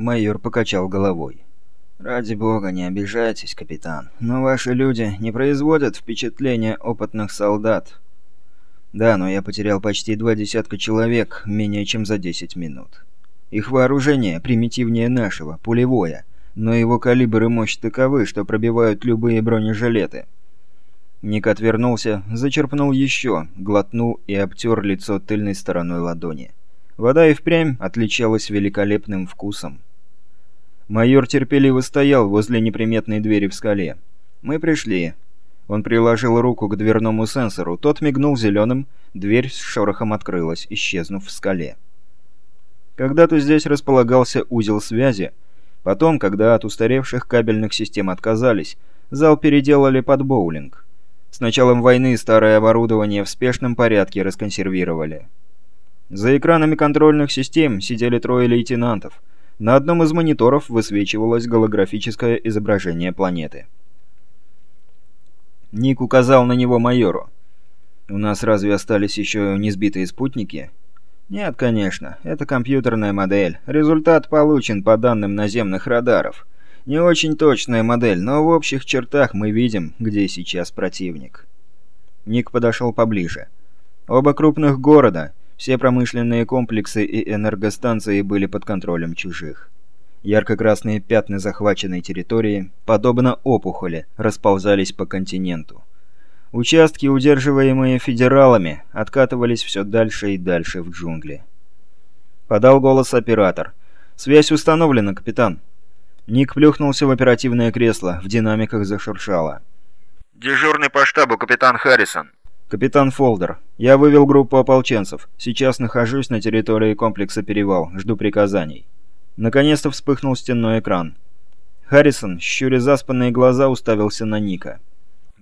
Майор покачал головой. «Ради бога, не обижайтесь, капитан, но ваши люди не производят впечатления опытных солдат». «Да, но я потерял почти два десятка человек менее чем за 10 минут. Их вооружение примитивнее нашего, пулевое, но его калибр и мощь таковы, что пробивают любые бронежилеты». Ник отвернулся, зачерпнул еще, глотнул и обтер лицо тыльной стороной ладони. Вода и впрямь отличалась великолепным вкусом. Майор терпеливо стоял возле неприметной двери в скале. «Мы пришли». Он приложил руку к дверному сенсору, тот мигнул зеленым, дверь с шорохом открылась, исчезнув в скале. Когда-то здесь располагался узел связи. Потом, когда от устаревших кабельных систем отказались, зал переделали под боулинг. С началом войны старое оборудование в спешном порядке расконсервировали. За экранами контрольных систем сидели трое лейтенантов – на одном из мониторов высвечивалось голографическое изображение планеты. Ник указал на него майору. «У нас разве остались еще несбитые спутники?» «Нет, конечно. Это компьютерная модель. Результат получен по данным наземных радаров. Не очень точная модель, но в общих чертах мы видим, где сейчас противник». Ник подошел поближе. Оба крупных города все промышленные комплексы и энергостанции были под контролем чужих. Ярко-красные пятна захваченной территории, подобно опухоли, расползались по континенту. Участки, удерживаемые федералами, откатывались все дальше и дальше в джунгли. Подал голос оператор. «Связь установлена, капитан». Ник плюхнулся в оперативное кресло, в динамиках зашуршало. «Дежурный по штабу, капитан Харрисон». «Капитан Фолдер, я вывел группу ополченцев. Сейчас нахожусь на территории комплекса «Перевал». Жду приказаний». Наконец-то вспыхнул стенной экран. Харрисон, щуря заспанные глаза, уставился на Ника.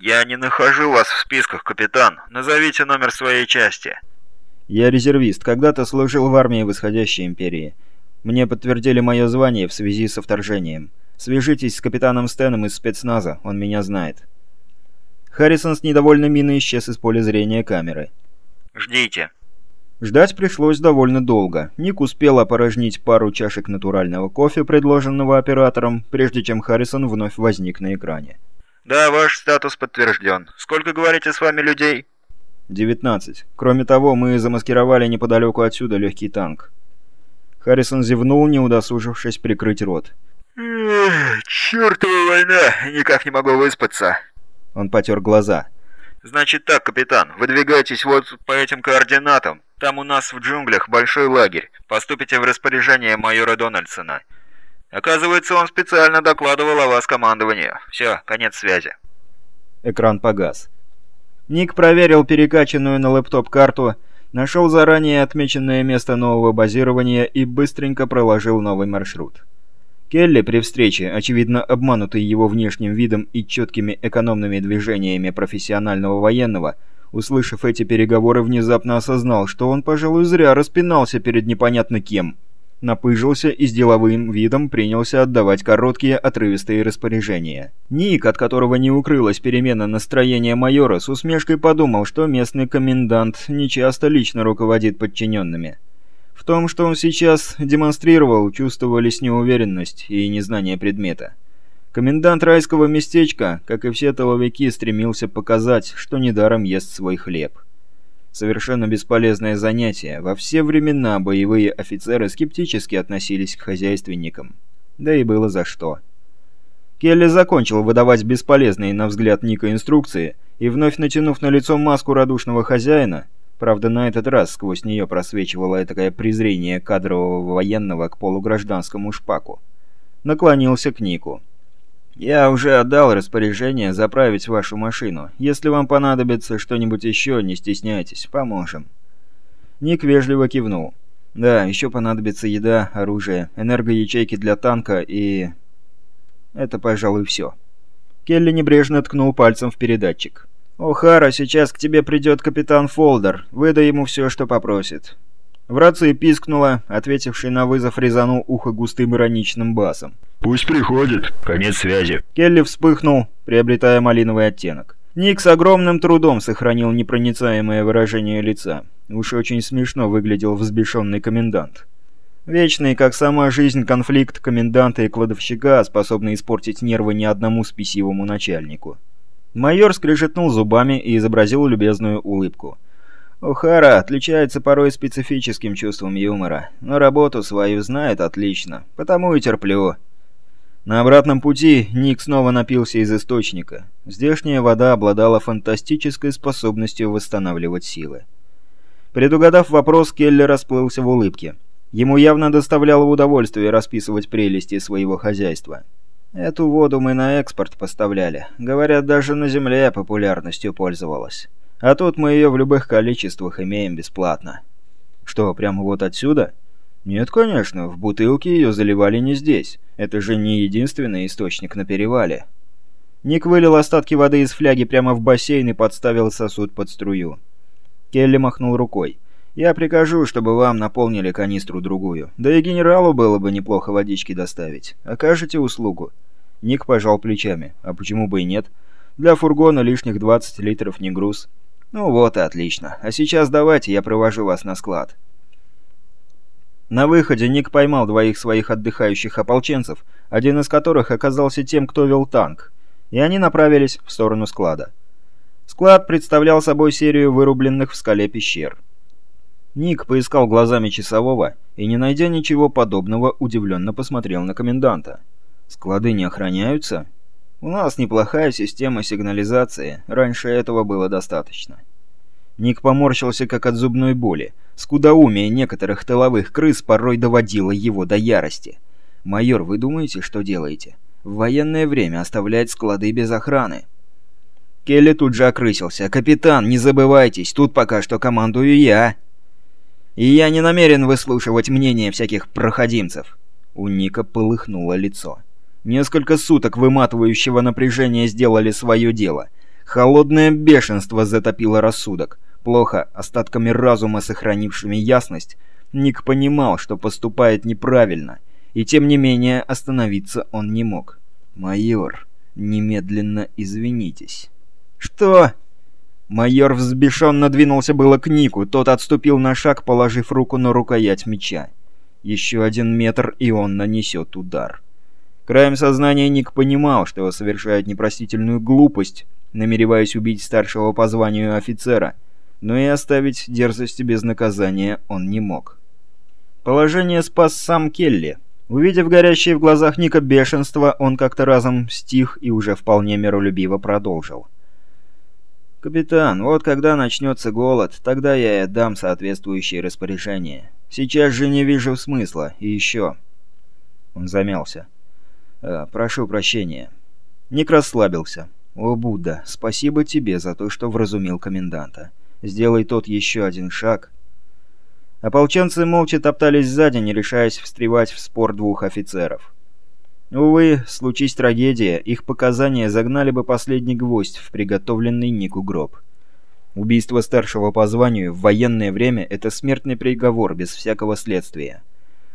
«Я не нахожу вас в списках, капитан. Назовите номер своей части». «Я резервист. Когда-то служил в армии восходящей империи. Мне подтвердили мое звание в связи со вторжением. Свяжитесь с капитаном Стэном из спецназа, он меня знает». Харрисон с недовольной миной исчез из поля зрения камеры. «Ждите». Ждать пришлось довольно долго. Ник успел опорожнить пару чашек натурального кофе, предложенного оператором, прежде чем Харрисон вновь возник на экране. «Да, ваш статус подтвержден. Сколько, говорите, с вами людей?» «19. Кроме того, мы замаскировали неподалеку отсюда легкий танк». Харрисон зевнул, не удосужившись прикрыть рот. «Чёртова война! Никак не могу выспаться!» Он потер глаза. «Значит так, капитан, выдвигайтесь вот по этим координатам. Там у нас в джунглях большой лагерь. Поступите в распоряжение майора Дональдсона. Оказывается, он специально докладывал о вас командованию. Все, конец связи». Экран погас. Ник проверил перекачанную на лэптоп карту, нашел заранее отмеченное место нового базирования и быстренько проложил новый маршрут. Келли при встрече, очевидно обманутый его внешним видом и четкими экономными движениями профессионального военного, услышав эти переговоры, внезапно осознал, что он, пожалуй, зря распинался перед непонятно кем. Напыжился и с деловым видом принялся отдавать короткие отрывистые распоряжения. Ник, от которого не укрылась перемена настроения майора, с усмешкой подумал, что местный комендант нечасто лично руководит подчиненными. Том, что он сейчас демонстрировал, чувствовались неуверенность и незнание предмета. Комендант райского местечка, как и все толовики, стремился показать, что недаром ест свой хлеб. Совершенно бесполезное занятие. Во все времена боевые офицеры скептически относились к хозяйственникам. Да и было за что. Келли закончил выдавать бесполезные, на взгляд Ника, инструкции, и вновь натянув на лицо маску радушного хозяина, Правда, на этот раз сквозь нее просвечивало такое презрение кадрового военного к полугражданскому шпаку. Наклонился к Нику. «Я уже отдал распоряжение заправить вашу машину. Если вам понадобится что-нибудь еще, не стесняйтесь, поможем». Ник вежливо кивнул. «Да, еще понадобится еда, оружие, энергоячейки для танка и...» «Это, пожалуй, все». Келли небрежно ткнул пальцем в передатчик. «О'Хара, сейчас к тебе придет капитан Фолдер. Выдай ему все, что попросит». В рации пискнула, ответивший на вызов резанул ухо густым ироничным басом. «Пусть приходит. Конец связи». Келли вспыхнул, приобретая малиновый оттенок. Ник с огромным трудом сохранил непроницаемое выражение лица. Уж очень смешно выглядел взбешенный комендант. Вечный, как сама жизнь, конфликт коменданта и кладовщика, способный испортить нервы ни одному спесивому начальнику. Майор скрежетнул зубами и изобразил любезную улыбку. Ухара отличается порой специфическим чувством юмора, но работу свою знает отлично, потому и терплю. На обратном пути Ник снова напился из источника. Здешняя вода обладала фантастической способностью восстанавливать силы. Предугадав вопрос, Келли расплылся в улыбке. Ему явно доставляло удовольствие расписывать прелести своего хозяйства. Эту воду мы на экспорт поставляли. Говорят, даже на земле популярностью пользовалась. А тут мы ее в любых количествах имеем бесплатно. Что, прямо вот отсюда? Нет, конечно, в бутылке ее заливали не здесь. Это же не единственный источник на перевале. Ник вылил остатки воды из фляги прямо в бассейн и подставил сосуд под струю. Келли махнул рукой. «Я прикажу, чтобы вам наполнили канистру другую. Да и генералу было бы неплохо водички доставить. Окажете услугу?» Ник пожал плечами. «А почему бы и нет? Для фургона лишних 20 литров не груз». «Ну вот и отлично. А сейчас давайте я провожу вас на склад». На выходе Ник поймал двоих своих отдыхающих ополченцев, один из которых оказался тем, кто вел танк, и они направились в сторону склада. Склад представлял собой серию вырубленных в скале пещер. Ник поискал глазами часового и, не найдя ничего подобного, удивленно посмотрел на коменданта. «Склады не охраняются?» «У нас неплохая система сигнализации, раньше этого было достаточно». Ник поморщился как от зубной боли. Скудоумие некоторых тыловых крыс порой доводило его до ярости. «Майор, вы думаете, что делаете? В военное время оставлять склады без охраны». Келли тут же окрысился. «Капитан, не забывайтесь, тут пока что командую я». «И я не намерен выслушивать мнение всяких проходимцев». У Ника полыхнуло лицо. Несколько суток выматывающего напряжения сделали свое дело. Холодное бешенство затопило рассудок плохо остатками разума сохранившими ясность, Ник понимал, что поступает неправильно, и тем не менее остановиться он не мог. «Майор, немедленно извинитесь». «Что?» Майор взбешенно двинулся было к Нику, тот отступил на шаг, положив руку на рукоять меча. Еще один метр, и он нанесет удар. Краем сознания Ник понимал, что совершает непростительную глупость, намереваясь убить старшего по званию офицера — но и оставить дерзости без наказания он не мог. Положение спас сам Келли. Увидев горящее в глазах Ника бешенство, он как-то разом стих и уже вполне миролюбиво продолжил. «Капитан, вот когда начнется голод, тогда я и отдам соответствующие распоряжения. Сейчас же не вижу смысла. И еще...» Он замялся. «Э, «Прошу прощения». Ник расслабился. «О, Будда, спасибо тебе за то, что вразумил коменданта. Сделай тот еще один шаг. Ополченцы молча топтались сзади, не решаясь встревать в спор двух офицеров. Увы, случись трагедия, их показания загнали бы последний гвоздь в приготовленный Нику гроб. Убийство старшего по званию в военное время – это смертный приговор без всякого следствия.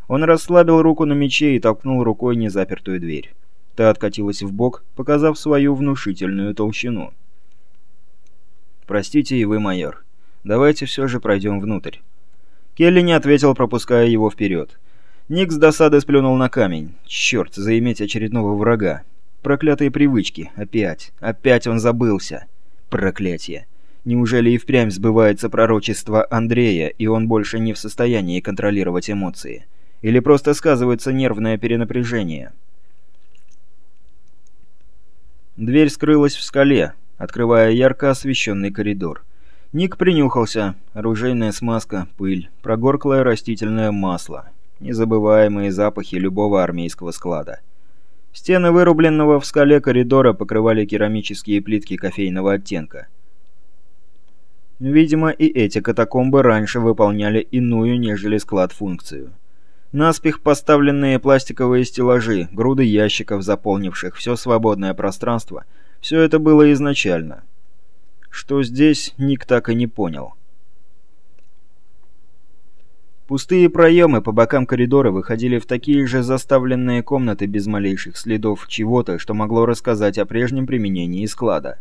Он расслабил руку на мече и толкнул рукой незапертую дверь. Та откатилась в бок, показав свою внушительную толщину. «Простите и вы, майор. Давайте все же пройдем внутрь». Келли не ответил, пропуская его вперед. Ник с досады сплюнул на камень. Черт, заиметь очередного врага. Проклятые привычки. Опять. Опять он забылся. Проклятие. Неужели и впрямь сбывается пророчество Андрея, и он больше не в состоянии контролировать эмоции? Или просто сказывается нервное перенапряжение? Дверь скрылась в скале, открывая ярко освещенный коридор. Ник принюхался. Оружейная смазка, пыль, прогорклое растительное масло. Незабываемые запахи любого армейского склада. Стены вырубленного в скале коридора покрывали керамические плитки кофейного оттенка. Видимо, и эти катакомбы раньше выполняли иную, нежели склад функцию. Наспех поставленные пластиковые стеллажи, груды ящиков, заполнивших все свободное пространство – все это было изначально. Что здесь, Ник так и не понял. Пустые проемы по бокам коридора выходили в такие же заставленные комнаты без малейших следов чего-то, что могло рассказать о прежнем применении склада.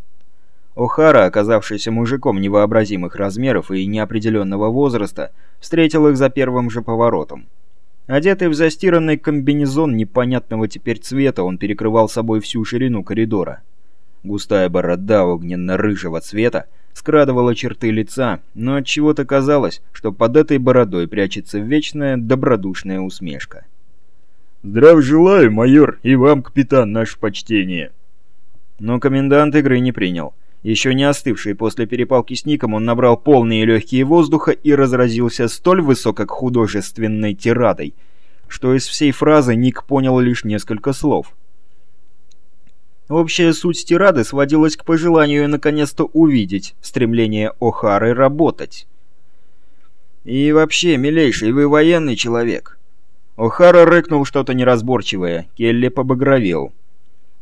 О'Хара, оказавшийся мужиком невообразимых размеров и неопределенного возраста, встретил их за первым же поворотом. Одетый в застиранный комбинезон непонятного теперь цвета, он перекрывал собой всю ширину коридора. Густая борода огненно-рыжего цвета скрадывала черты лица, но от чего то казалось, что под этой бородой прячется вечная добродушная усмешка. «Здрав желаю, майор, и вам, капитан, наше почтение!» Но комендант игры не принял. Еще не остывший после перепалки с Ником, он набрал полные легкие воздуха и разразился столь высокохудожественной тирадой, что из всей фразы Ник понял лишь несколько слов. Общая суть тирады сводилась к пожеланию наконец-то увидеть стремление О'Хары работать. «И вообще, милейший, вы военный человек». О'Хара рыкнул что-то неразборчивое, Келли побагровел.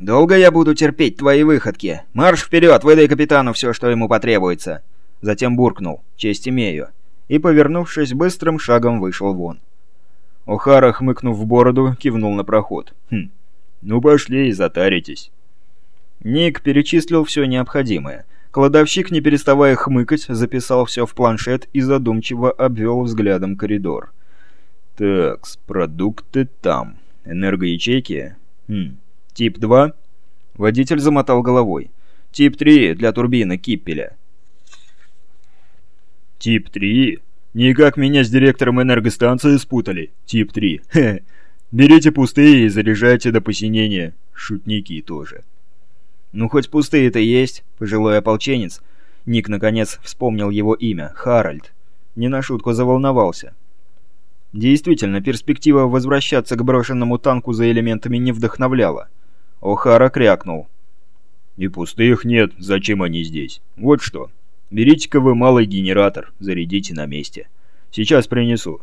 «Долго я буду терпеть твои выходки? Марш вперед, выдай капитану все, что ему потребуется!» Затем буркнул «Честь имею» и, повернувшись, быстрым шагом вышел вон. О'Хара, хмыкнув в бороду, кивнул на проход. «Хм, ну пошли и затаритесь». Ник перечислил все необходимое. Кладовщик, не переставая хмыкать, записал все в планшет и задумчиво обвел взглядом коридор. «Так, продукты там. Энергоячейки? Хм, Тип 2? Водитель замотал головой. Тип 3 для турбины Киппеля. Тип 3? Никак меня с директором энергостанции спутали. Тип 3. Хе. Берите пустые и заряжайте до посинения. Шутники тоже. Ну хоть пустые-то есть, пожилой ополченец. Ник наконец вспомнил его имя. Харальд. Не на шутку заволновался. Действительно, перспектива возвращаться к брошенному танку за элементами не вдохновляла. О'Хара крякнул. «И пустых нет, зачем они здесь? Вот что. Берите-ка вы малый генератор, зарядите на месте. Сейчас принесу».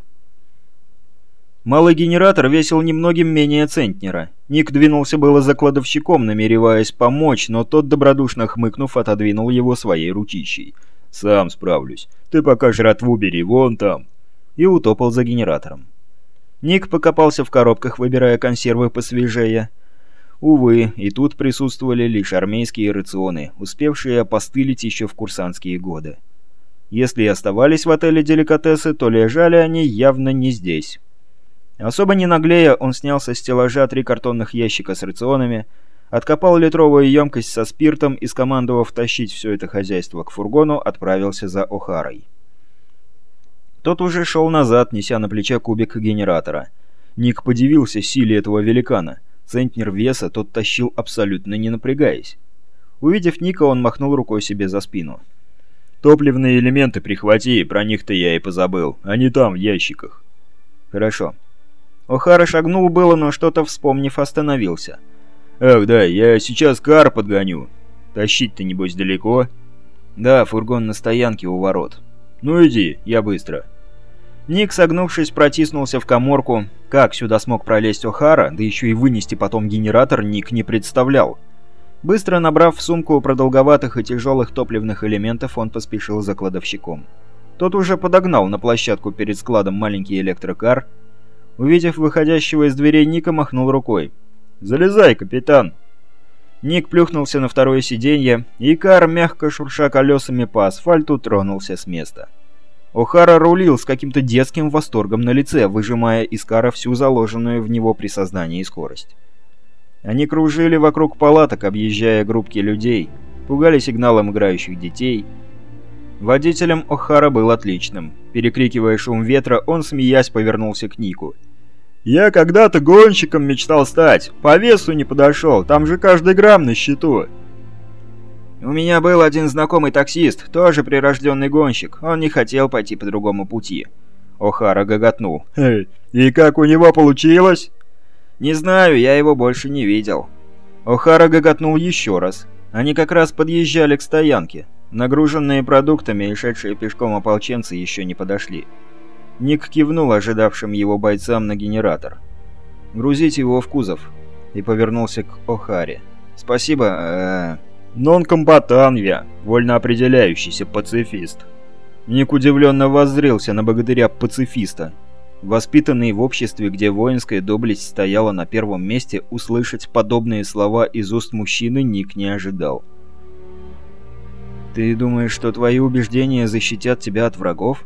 Малый генератор весил немногим менее центнера. Ник двинулся было за кладовщиком, намереваясь помочь, но тот, добродушно хмыкнув, отодвинул его своей ручищей. «Сам справлюсь. Ты пока жратву бери вон там». И утопал за генератором. Ник покопался в коробках, выбирая консервы посвежее. Увы, и тут присутствовали лишь армейские рационы, успевшие опостылить еще в курсантские годы. Если и оставались в отеле деликатесы, то лежали они явно не здесь. Особо не наглея, он снял со стеллажа три картонных ящика с рационами, откопал литровую емкость со спиртом и, скомандовав тащить все это хозяйство к фургону, отправился за Охарой. Тот уже шел назад, неся на плече кубик генератора. Ник подивился силе этого великана. Центнер веса тот тащил абсолютно не напрягаясь. Увидев Ника, он махнул рукой себе за спину. «Топливные элементы прихвати, про них-то я и позабыл. Они там, в ящиках». «Хорошо». О'Хара шагнул было, но что-то вспомнив, остановился. «Ах да, я сейчас кар подгоню. Тащить-то, небось, далеко?» «Да, фургон на стоянке у ворот». «Ну иди, я быстро». Ник, согнувшись, протиснулся в коморку. Как сюда смог пролезть О'Хара, да еще и вынести потом генератор, Ник не представлял. Быстро набрав в сумку продолговатых и тяжелых топливных элементов, он поспешил за кладовщиком. Тот уже подогнал на площадку перед складом маленький электрокар. Увидев выходящего из дверей Ника, махнул рукой. «Залезай, капитан!» Ник плюхнулся на второе сиденье, и кар, мягко шурша колесами по асфальту, тронулся с места. О'Хара рулил с каким-то детским восторгом на лице, выжимая из кара всю заложенную в него при сознании скорость. Они кружили вокруг палаток, объезжая группки людей, пугали сигналом играющих детей. Водителем О'Хара был отличным. Перекрикивая шум ветра, он, смеясь, повернулся к Нику. «Я когда-то гонщиком мечтал стать. По весу не подошел, там же каждый грамм на счету». У меня был один знакомый таксист, тоже прирожденный гонщик. Он не хотел пойти по другому пути. О'Хара гоготнул. «Эй, и как у него получилось?» «Не знаю, я его больше не видел». О'Хара гоготнул еще раз. Они как раз подъезжали к стоянке. Нагруженные продуктами и шедшие пешком ополченцы еще не подошли. Ник кивнул ожидавшим его бойцам на генератор. «Грузить его в кузов». И повернулся к О'Харе. «Спасибо, э вольно определяющийся пацифист. Ник удивленно воззрелся на богатыря-пацифиста. Воспитанный в обществе, где воинская доблесть стояла на первом месте, услышать подобные слова из уст мужчины Ник не ожидал. «Ты думаешь, что твои убеждения защитят тебя от врагов?»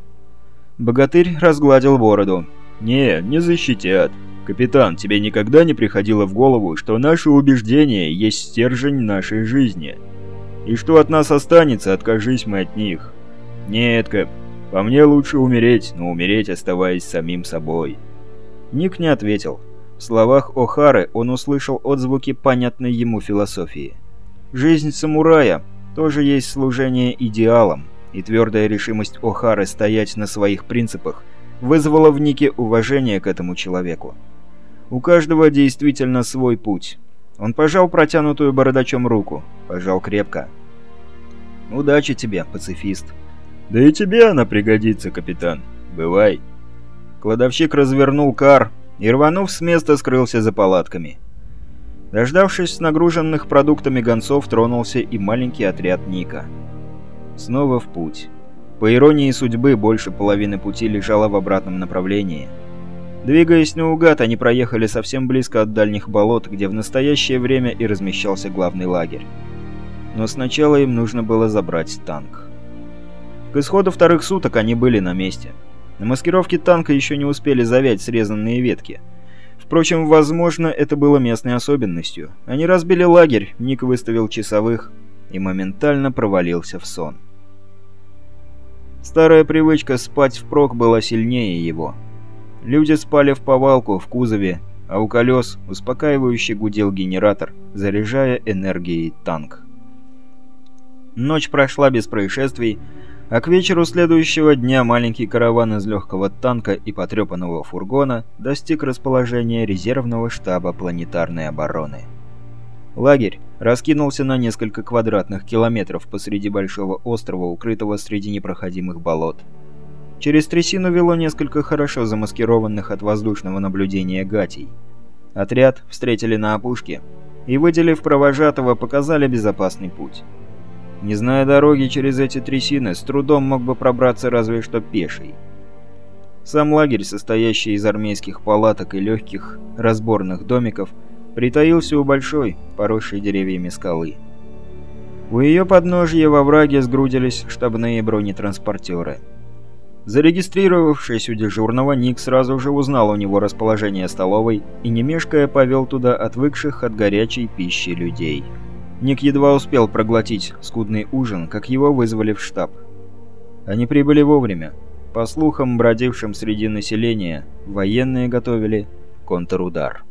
Богатырь разгладил бороду. «Не, не защитят. Капитан, тебе никогда не приходило в голову, что наши убеждения есть стержень нашей жизни? И что от нас останется, откажись мы от них? Нет, Кэп, по мне лучше умереть, но умереть, оставаясь самим собой». Ник не ответил. В словах О'Хары он услышал отзвуки понятной ему философии. Жизнь самурая тоже есть служение идеалам, и твердая решимость О'Хары стоять на своих принципах вызвала в Нике уважение к этому человеку. У каждого действительно свой путь. Он пожал протянутую бородачом руку. Пожал крепко. «Удачи тебе, пацифист». «Да и тебе она пригодится, капитан. Бывай». Кладовщик развернул кар и, рванув с места, скрылся за палатками. Дождавшись нагруженных продуктами гонцов, тронулся и маленький отряд Ника. Снова в путь. По иронии судьбы, больше половины пути лежало в обратном направлении – Двигаясь наугад, они проехали совсем близко от дальних болот, где в настоящее время и размещался главный лагерь. Но сначала им нужно было забрать танк. К исходу вторых суток они были на месте. На маскировке танка еще не успели завять срезанные ветки. Впрочем, возможно, это было местной особенностью. Они разбили лагерь, Ник выставил часовых и моментально провалился в сон. Старая привычка спать впрок была сильнее его. Люди спали в повалку, в кузове, а у колес успокаивающе гудел генератор, заряжая энергией танк. Ночь прошла без происшествий, а к вечеру следующего дня маленький караван из легкого танка и потрепанного фургона достиг расположения резервного штаба планетарной обороны. Лагерь раскинулся на несколько квадратных километров посреди большого острова, укрытого среди непроходимых болот. Через трясину вело несколько хорошо замаскированных от воздушного наблюдения гатей. Отряд встретили на опушке и, выделив провожатого, показали безопасный путь. Не зная дороги через эти трясины, с трудом мог бы пробраться разве что пеший. Сам лагерь, состоящий из армейских палаток и легких разборных домиков, притаился у большой, поросшей деревьями скалы. У ее подножья во враге сгрудились штабные бронетранспортеры – Зарегистрировавшись у дежурного, Ник сразу же узнал у него расположение столовой и, не повел туда отвыкших от горячей пищи людей. Ник едва успел проглотить скудный ужин, как его вызвали в штаб. Они прибыли вовремя. По слухам, бродившим среди населения, военные готовили контрудар.